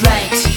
right.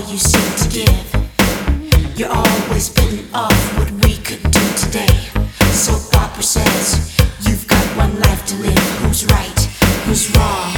all you seem to give. You're always putting off what we could do today. So opera says, You've got one life to live. Who's right? Who's wrong?